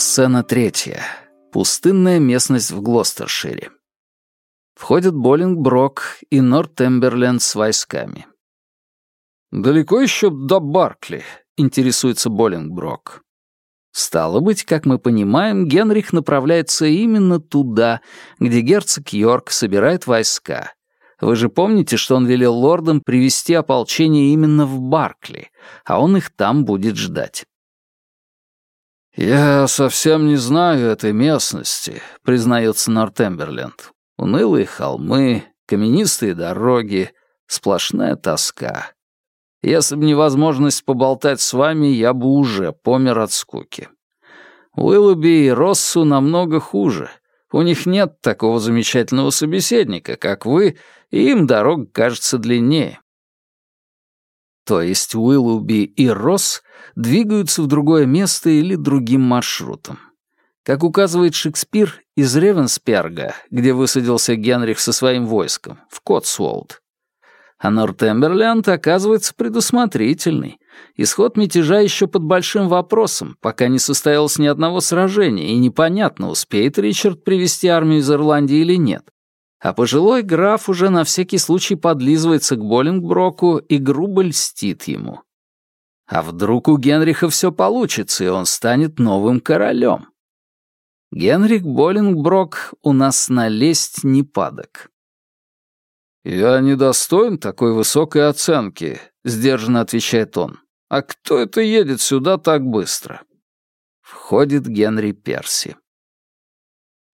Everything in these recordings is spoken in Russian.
Сцена третья. Пустынная местность в Глостершире. Входят Боллингброк и Нортемберленд с войсками. «Далеко еще до Баркли?» — интересуется Боллингброк. Стало быть, как мы понимаем, Генрих направляется именно туда, где герцог Йорк собирает войска. Вы же помните, что он велел лордам привести ополчение именно в Баркли, а он их там будет ждать. «Я совсем не знаю этой местности», — признается Нортемберленд. «Унылые холмы, каменистые дороги, сплошная тоска. Если бы невозможность поболтать с вами, я бы уже помер от скуки. Уиллоби и Россу намного хуже. У них нет такого замечательного собеседника, как вы, и им дорога кажется длиннее. То есть Уиллоби и Росс двигаются в другое место или другим маршрутом. Как указывает Шекспир, из Ревенсперга, где высадился Генрих со своим войском, в Котсуолд, а Нортемберленд оказывается предусмотрительный. Исход мятежа еще под большим вопросом, пока не состоялось ни одного сражения, и непонятно, успеет Ричард привести армию из Ирландии или нет. А пожилой граф уже на всякий случай подлизывается к Боллингброку и грубо льстит ему. А вдруг у Генриха все получится, и он станет новым королем? Генрих Боллингброк у нас налезть не падок. «Я недостоин такой высокой оценки», — сдержанно отвечает он. «А кто это едет сюда так быстро?» Входит Генри Перси.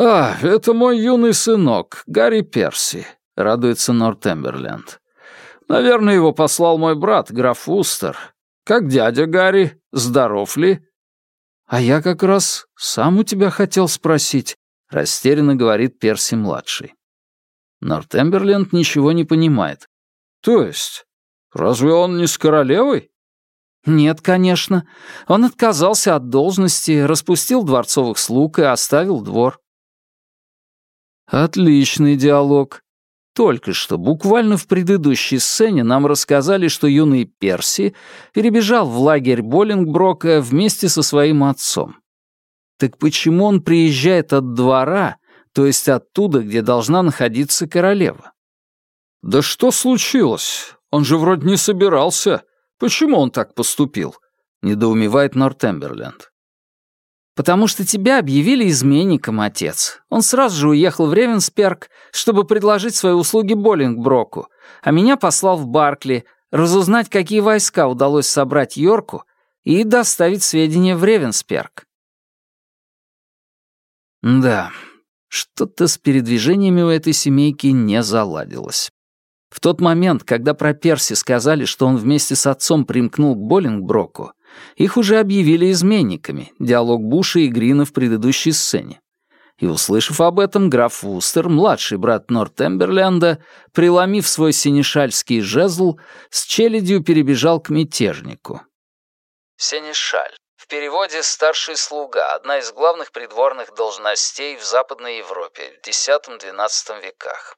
«А, это мой юный сынок, Гарри Перси», — радуется Нортемберленд. «Наверное, его послал мой брат, граф Устер. Как дядя Гарри? Здоров ли?» «А я как раз сам у тебя хотел спросить», — растерянно говорит Перси-младший. Нортемберленд ничего не понимает. «То есть? Разве он не с королевой?» «Нет, конечно. Он отказался от должности, распустил дворцовых слуг и оставил двор». Отличный диалог. Только что, буквально в предыдущей сцене, нам рассказали, что юный Перси перебежал в лагерь Боллингброка вместе со своим отцом. Так почему он приезжает от двора, то есть оттуда, где должна находиться королева. «Да что случилось? Он же вроде не собирался. Почему он так поступил?» — недоумевает Нортемберленд. «Потому что тебя объявили изменником, отец. Он сразу же уехал в Ревенсперк, чтобы предложить свои услуги Боллингброку, а меня послал в Баркли, разузнать, какие войска удалось собрать Йорку и доставить сведения в Ревенсперк». «Да, что-то с передвижениями у этой семейки не заладилось. В тот момент, когда про Перси сказали, что он вместе с отцом примкнул к Боллингброку, их уже объявили изменниками, диалог Буша и Грина в предыдущей сцене. И, услышав об этом, граф Вустер, младший брат Нортемберленда, преломив свой синешальский жезл, с челядью перебежал к мятежнику. Синешаль в переводе «старший слуга» — одна из главных придворных должностей в Западной Европе в X-XII веках.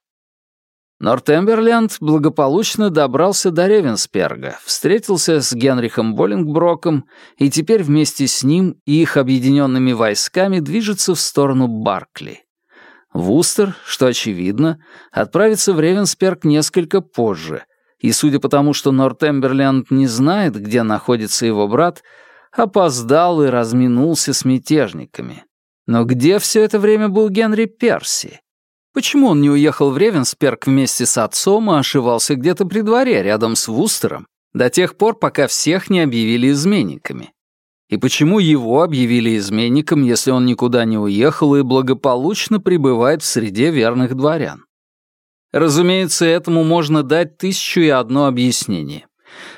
Нортемберленд благополучно добрался до Ревенсперга, встретился с Генрихом Боллингброком и теперь вместе с ним и их объединенными войсками движется в сторону Баркли. Вустер, что очевидно, отправится в Ревенсперг несколько позже, и судя по тому, что Нортемберленд не знает, где находится его брат, опоздал и разминулся с мятежниками. Но где все это время был Генри Перси? Почему он не уехал в Ревенсперк вместе с отцом, а ошивался где-то при дворе, рядом с Вустером, до тех пор, пока всех не объявили изменниками? И почему его объявили изменником, если он никуда не уехал и благополучно пребывает в среде верных дворян? Разумеется, этому можно дать тысячу и одно объяснение.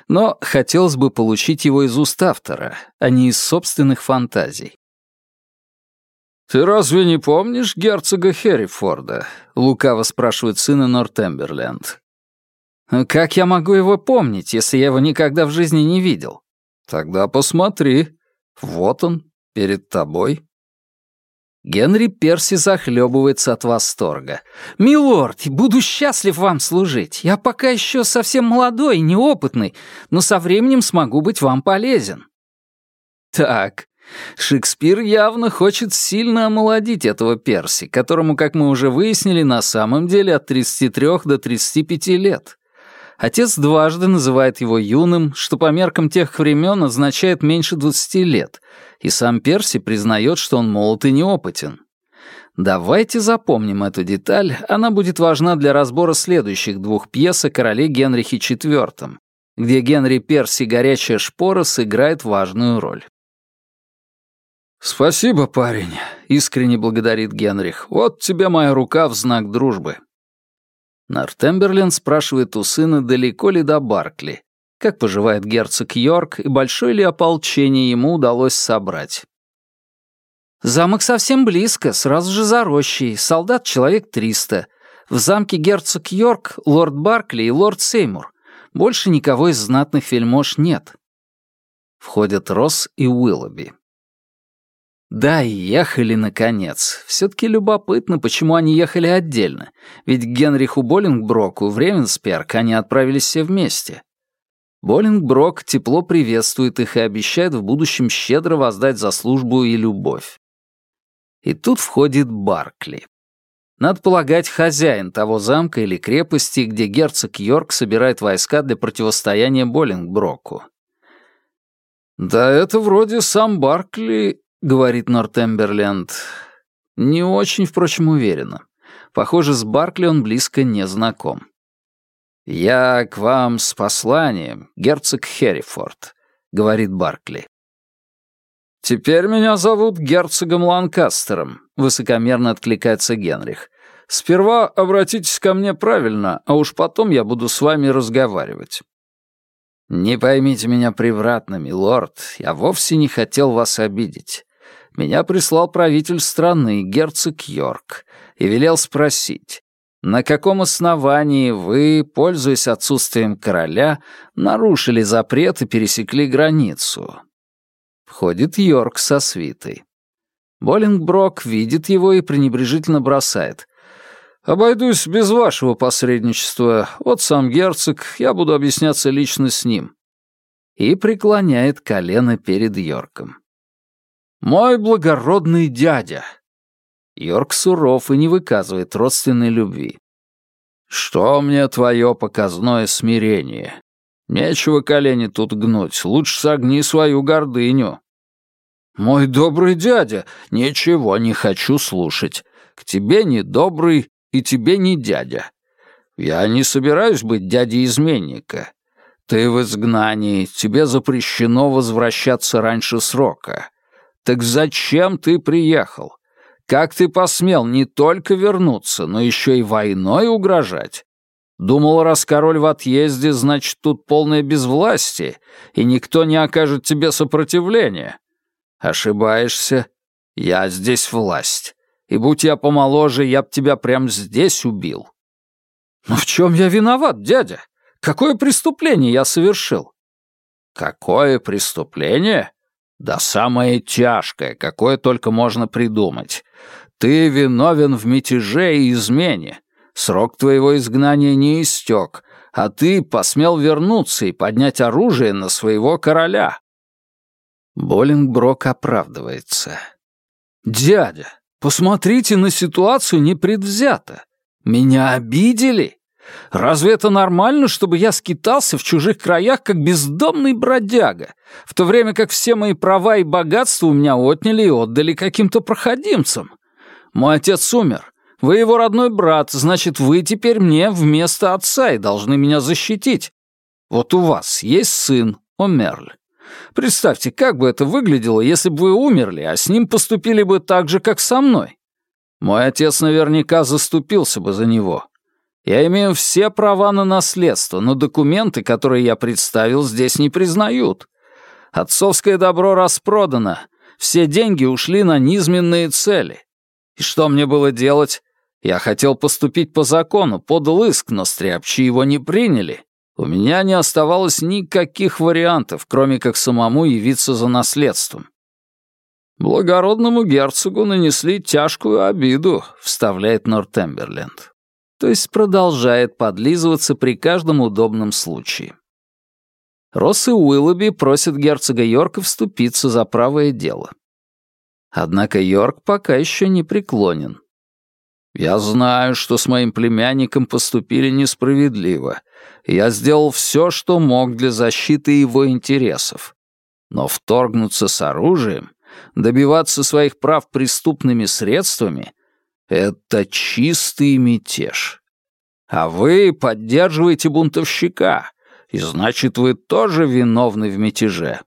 Но хотелось бы получить его из уст автора, а не из собственных фантазий. «Ты разве не помнишь герцога Херрифорда?» — лукаво спрашивает сына Нортемберленд. «Как я могу его помнить, если я его никогда в жизни не видел?» «Тогда посмотри. Вот он, перед тобой». Генри Перси захлебывается от восторга. «Милорд, буду счастлив вам служить. Я пока еще совсем молодой и неопытный, но со временем смогу быть вам полезен». «Так, Шекспир явно хочет сильно омолодить этого Перси, которому, как мы уже выяснили, на самом деле от 33 до 35 лет. Отец дважды называет его юным, что по меркам тех времен означает меньше 20 лет, и сам Перси признает, что он молод и неопытен. Давайте запомним эту деталь, она будет важна для разбора следующих двух пьес о короле Генрихе IV, где Генри Перси «Горячая шпора» сыграет важную роль. «Спасибо, парень», — искренне благодарит Генрих. «Вот тебе моя рука в знак дружбы». Нортемберлен спрашивает у сына, далеко ли до Баркли, как поживает герцог Йорк и большое ли ополчение ему удалось собрать. Замок совсем близко, сразу же за рощей, солдат человек триста. В замке герцог Йорк, лорд Баркли и лорд Сеймур. Больше никого из знатных вельмож нет. Входят Росс и Уиллоби. Да, ехали, наконец. Все-таки любопытно, почему они ехали отдельно. Ведь Генриху Боллингброку в Ревенсперк они отправились все вместе. Боллингброк тепло приветствует их и обещает в будущем щедро воздать за службу и любовь. И тут входит Баркли. Надо полагать, хозяин того замка или крепости, где герцог Йорк собирает войска для противостояния Боллингброку. «Да это вроде сам Баркли», — говорит Нортемберленд. Не очень, впрочем, уверенно. Похоже, с Баркли он близко не знаком. «Я к вам с посланием, герцог Херрифорд», — говорит Баркли. «Теперь меня зовут герцогом Ланкастером», — высокомерно откликается Генрих. «Сперва обратитесь ко мне правильно, а уж потом я буду с вами разговаривать». «Не поймите меня превратно, милорд, я вовсе не хотел вас обидеть. Меня прислал правитель страны, герцог Йорк, и велел спросить, на каком основании вы, пользуясь отсутствием короля, нарушили запрет и пересекли границу? Входит Йорк со свитой. Боллингброк видит его и пренебрежительно бросает. «Обойдусь без вашего посредничества. Вот сам герцог, я буду объясняться лично с ним». И преклоняет колено перед Йорком. «Мой благородный дядя!» Йорк суров и не выказывает родственной любви. «Что мне твое показное смирение? Нечего колени тут гнуть, лучше согни свою гордыню. «Мой добрый дядя, ничего не хочу слушать. К тебе не добрый и тебе не дядя. Я не собираюсь быть дядей изменника. Ты в изгнании, тебе запрещено возвращаться раньше срока. Так зачем ты приехал? Как ты посмел не только вернуться, но еще и войной угрожать? Думал, раз король в отъезде, значит, тут полное безвластие, и никто не окажет тебе сопротивления. Ошибаешься. Я здесь власть. И будь я помоложе, я б тебя прямо здесь убил. Но в чем я виноват, дядя? Какое преступление я совершил? Какое преступление? Да самое тяжкое, какое только можно придумать. Ты виновен в мятеже и измене. Срок твоего изгнания не истек, а ты посмел вернуться и поднять оружие на своего короля. Боллингброк оправдывается. «Дядя, посмотрите на ситуацию непредвзято. Меня обидели? Разве это нормально, чтобы я скитался в чужих краях, как бездомный бродяга, в то время как все мои права и богатства у меня отняли и отдали каким-то проходимцам? Мой отец умер. Вы его родной брат, значит, вы теперь мне вместо отца и должны меня защитить. Вот у вас есть сын, Омерль. Представьте, как бы это выглядело, если бы вы умерли, а с ним поступили бы так же, как со мной. Мой отец наверняка заступился бы за него. Я имею все права на наследство, но документы, которые я представил, здесь не признают. Отцовское добро распродано. Все деньги ушли на низменные цели. И что мне было делать? Я хотел поступить по закону, подал иск, но стряпчи его не приняли. У меня не оставалось никаких вариантов, кроме как самому явиться за наследством. «Благородному герцогу нанесли тяжкую обиду», — вставляет Нортемберленд. То есть продолжает подлизываться при каждом удобном случае. Росс и Уиллоби просят герцога Йорка вступиться за правое дело. Однако Йорк пока еще не преклонен. «Я знаю, что с моим племянником поступили несправедливо. Я сделал все, что мог для защиты его интересов. Но вторгнуться с оружием, добиваться своих прав преступными средствами — это чистый мятеж. А вы поддерживаете бунтовщика, и значит, вы тоже виновны в мятеже.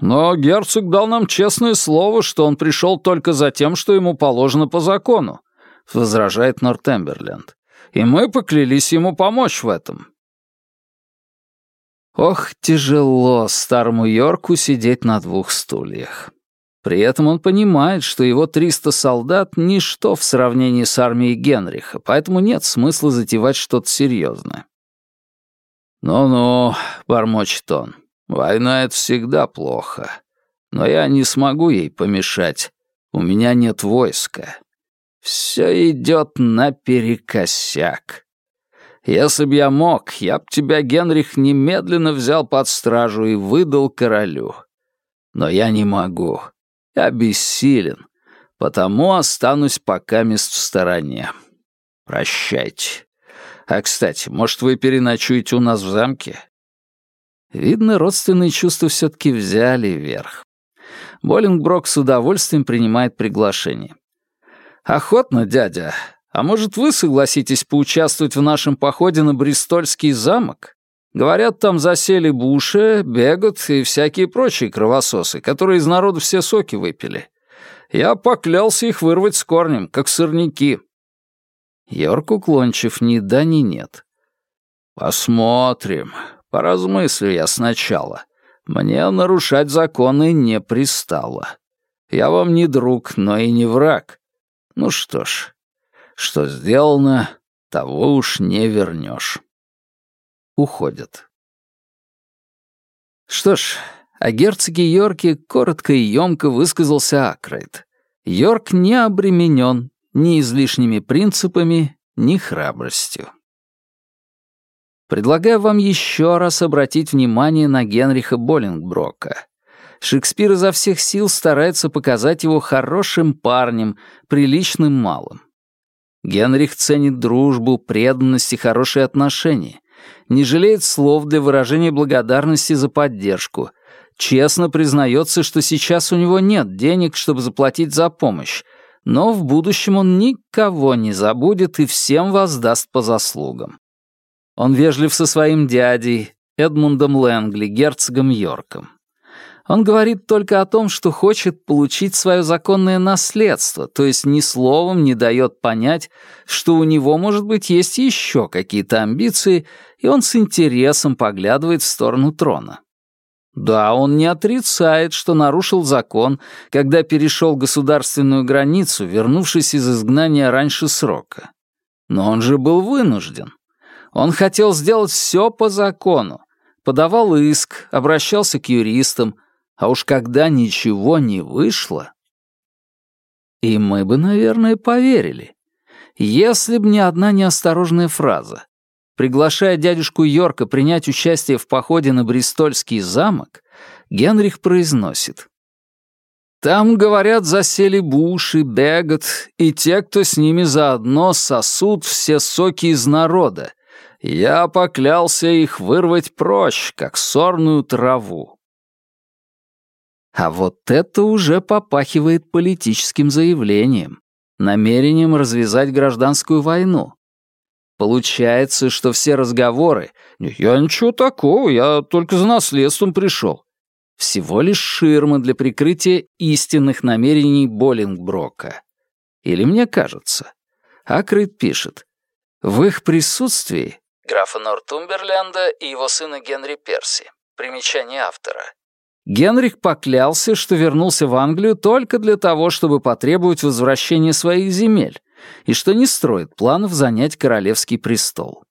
Но герцог дал нам честное слово, что он пришел только за тем, что ему положено по закону, возражает Нортемберленд. И мы поклялись ему помочь в этом. Ох, тяжело старому Йорку сидеть на двух стульях. При этом он понимает, что его 300 солдат — ничто в сравнении с армией Генриха, поэтому нет смысла затевать что-то серьезное. «Ну-ну», — бормочет он, — «война — это всегда плохо. Но я не смогу ей помешать. У меня нет войска. Все идет наперекосяк. Если б я мог, я б тебя, Генрих, немедленно взял под стражу и выдал королю. Но я не могу. Я бессилен, потому останусь пока мест в стороне. Прощайте. А, кстати, может, вы переночуете у нас в замке? Видно, родственные чувства все-таки взяли верх. Боллингброк с удовольствием принимает приглашение. «Охотно, дядя. А может, вы согласитесь поучаствовать в нашем походе на Бристольский замок? Говорят, там засели буши, бегут и всякие прочие кровососы, которые из народа все соки выпили. Я поклялся их вырвать с корнем, как сорняки». Йорк уклончив ни да, ни нет. «Посмотрим. Поразмыслю я сначала. Мне нарушать законы не пристало. Я вам не друг, но и не враг. Ну что ж, что сделано, того уж не вернешь» уходят. Что ж, о герцоге Йорке коротко и ёмко высказался Акрейд. Йорк не обременен ни излишними принципами, ни храбростью. Предлагаю вам еще раз обратить внимание на Генриха Боллингброка. Шекспир изо всех сил старается показать его хорошим парнем, приличным малым. Генрих ценит дружбу, преданность и хорошие отношения, не жалеет слов для выражения благодарности за поддержку, честно признается, что сейчас у него нет денег, чтобы заплатить за помощь, но в будущем он никого не забудет и всем воздаст по заслугам. Он вежлив со своим дядей, Эдмундом Лэнгли, герцогом Йорком. Он говорит только о том, что хочет получить свое законное наследство, то есть ни словом не дает понять, что у него, может быть, есть еще какие-то амбиции, и он с интересом поглядывает в сторону трона. Да, он не отрицает, что нарушил закон, когда перешел государственную границу, вернувшись из изгнания раньше срока. Но он же был вынужден. Он хотел сделать все по закону. Подавал иск, обращался к юристам, а уж когда ничего не вышло... И мы бы, наверное, поверили. Если б не одна неосторожная фраза. Приглашая дядюшку Йорка принять участие в походе на Бристольский замок, Генрих произносит. «Там, говорят, засели Буш и и те, кто с ними заодно сосут все соки из народа. Я поклялся их вырвать прочь, как сорную траву. А вот это уже попахивает политическим заявлением, намерением развязать гражданскую войну. Получается, что все разговоры «Я ничего такого, я только за наследством пришел» всего лишь ширма для прикрытия истинных намерений Боллингброка. Или мне кажется. Акрит пишет. В их присутствии графа Нортумберленда и его сына Генри Перси. Примечание автора. Генрих поклялся, что вернулся в Англию только для того, чтобы потребовать возвращения своих земель, и что не строит планов занять королевский престол.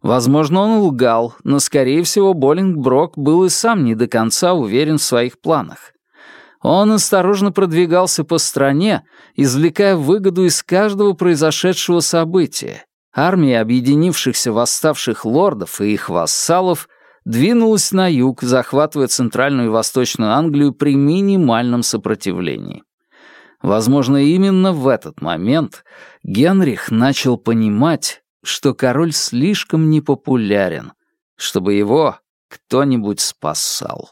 Возможно, он лгал, но, скорее всего, Боллингброк был и сам не до конца уверен в своих планах. Он осторожно продвигался по стране, извлекая выгоду из каждого произошедшего события. Армии объединившихся восставших лордов и их вассалов двинулась на юг, захватывая Центральную и Восточную Англию при минимальном сопротивлении. Возможно, именно в этот момент Генрих начал понимать, что король слишком непопулярен, чтобы его кто-нибудь спасал.